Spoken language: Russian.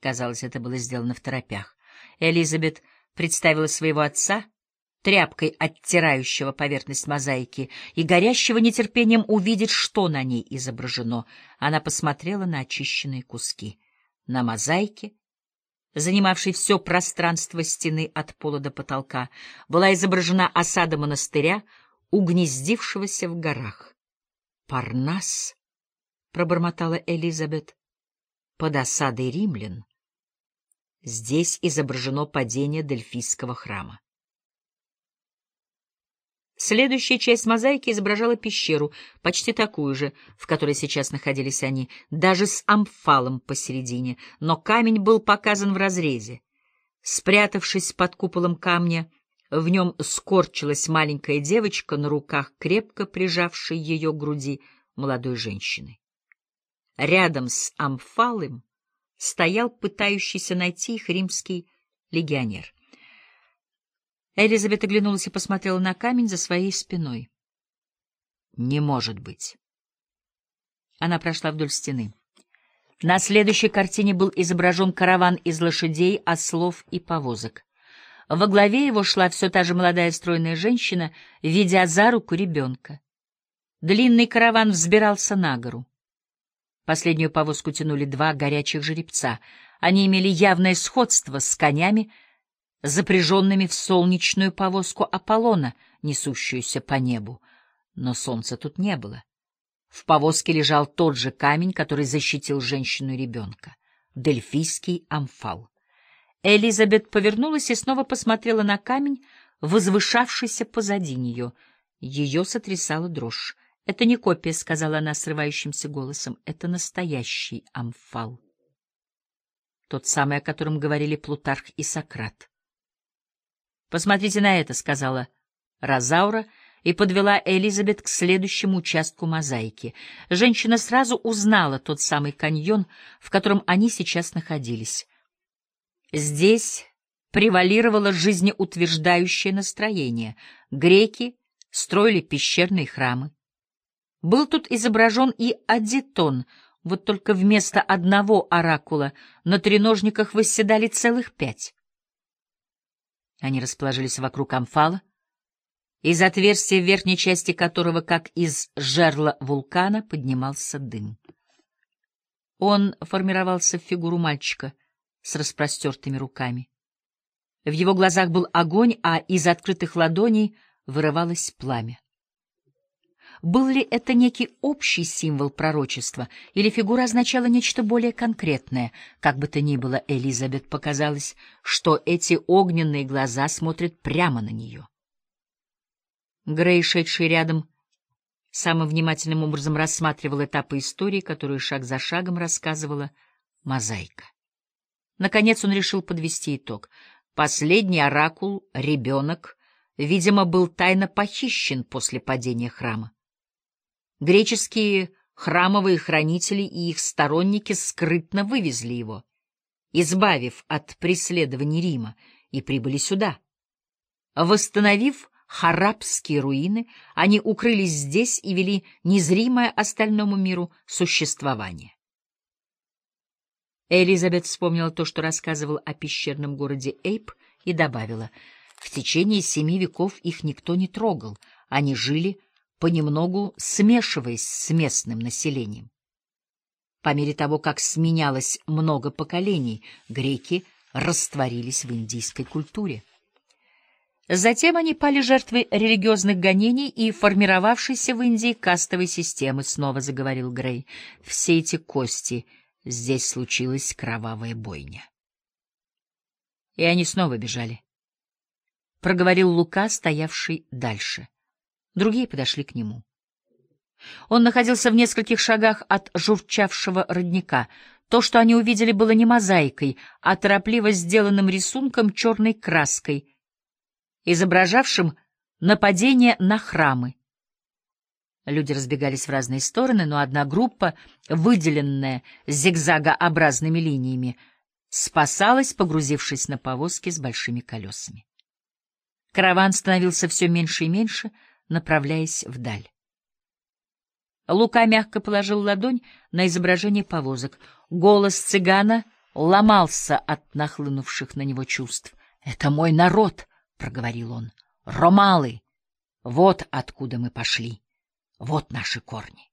Казалось, это было сделано в торопях. Элизабет представила своего отца, тряпкой оттирающего поверхность мозаики и горящего нетерпением увидеть, что на ней изображено. Она посмотрела на очищенные куски. На мозаике, занимавшей все пространство стены от пола до потолка, была изображена осада монастыря, угнездившегося в горах. «Парнас!» — пробормотала Элизабет. «Под осадой римлян». Здесь изображено падение Дельфийского храма. Следующая часть мозаики изображала пещеру, почти такую же, в которой сейчас находились они, даже с амфалом посередине, но камень был показан в разрезе. Спрятавшись под куполом камня, в нем скорчилась маленькая девочка на руках, крепко прижавшей ее груди молодой женщины. Рядом с амфалом стоял пытающийся найти их римский легионер. Элизабет оглянулась и посмотрела на камень за своей спиной. «Не может быть». Она прошла вдоль стены. На следующей картине был изображен караван из лошадей, ослов и повозок. Во главе его шла все та же молодая стройная женщина, ведя за руку ребенка. Длинный караван взбирался на гору. Последнюю повозку тянули два горячих жеребца. Они имели явное сходство с конями, запряженными в солнечную повозку Аполлона, несущуюся по небу. Но солнца тут не было. В повозке лежал тот же камень, который защитил женщину и ребенка — дельфийский амфал. Элизабет повернулась и снова посмотрела на камень, возвышавшийся позади нее. Ее сотрясала дрожь. «Это не копия», — сказала она срывающимся голосом. «Это настоящий амфал». Тот самый, о котором говорили Плутарх и Сократ. «Посмотрите на это», — сказала Розаура и подвела Элизабет к следующему участку мозаики. Женщина сразу узнала тот самый каньон, в котором они сейчас находились. Здесь превалировало жизнеутверждающее настроение. Греки строили пещерные храмы. Был тут изображен и аддитон, вот только вместо одного оракула на треножниках восседали целых пять. Они расположились вокруг амфала, из отверстия в верхней части которого, как из жерла вулкана, поднимался дым. Он формировался в фигуру мальчика с распростертыми руками. В его глазах был огонь, а из открытых ладоней вырывалось пламя. Был ли это некий общий символ пророчества, или фигура означала нечто более конкретное? Как бы то ни было, Элизабет показалось, что эти огненные глаза смотрят прямо на нее. Грей, шедший рядом, самым внимательным образом рассматривал этапы истории, которую шаг за шагом рассказывала мозаика. Наконец он решил подвести итог. Последний оракул, ребенок, видимо, был тайно похищен после падения храма. Греческие храмовые хранители и их сторонники скрытно вывезли его, избавив от преследований Рима, и прибыли сюда. Восстановив харабские руины, они укрылись здесь и вели незримое остальному миру существование. Элизабет вспомнила то, что рассказывал о пещерном городе Эйп, и добавила, в течение семи веков их никто не трогал, они жили понемногу смешиваясь с местным населением. По мере того, как сменялось много поколений, греки растворились в индийской культуре. Затем они пали жертвой религиозных гонений и формировавшейся в Индии кастовой системы, снова заговорил Грей. Все эти кости, здесь случилась кровавая бойня. И они снова бежали. Проговорил Лука, стоявший дальше. Другие подошли к нему. Он находился в нескольких шагах от журчавшего родника. То, что они увидели, было не мозаикой, а торопливо сделанным рисунком черной краской, изображавшим нападение на храмы. Люди разбегались в разные стороны, но одна группа, выделенная зигзагообразными линиями, спасалась, погрузившись на повозки с большими колесами. Караван становился все меньше и меньше — направляясь вдаль. Лука мягко положил ладонь на изображение повозок. Голос цыгана ломался от нахлынувших на него чувств. — Это мой народ, — проговорил он. — Ромалы! Вот откуда мы пошли. Вот наши корни.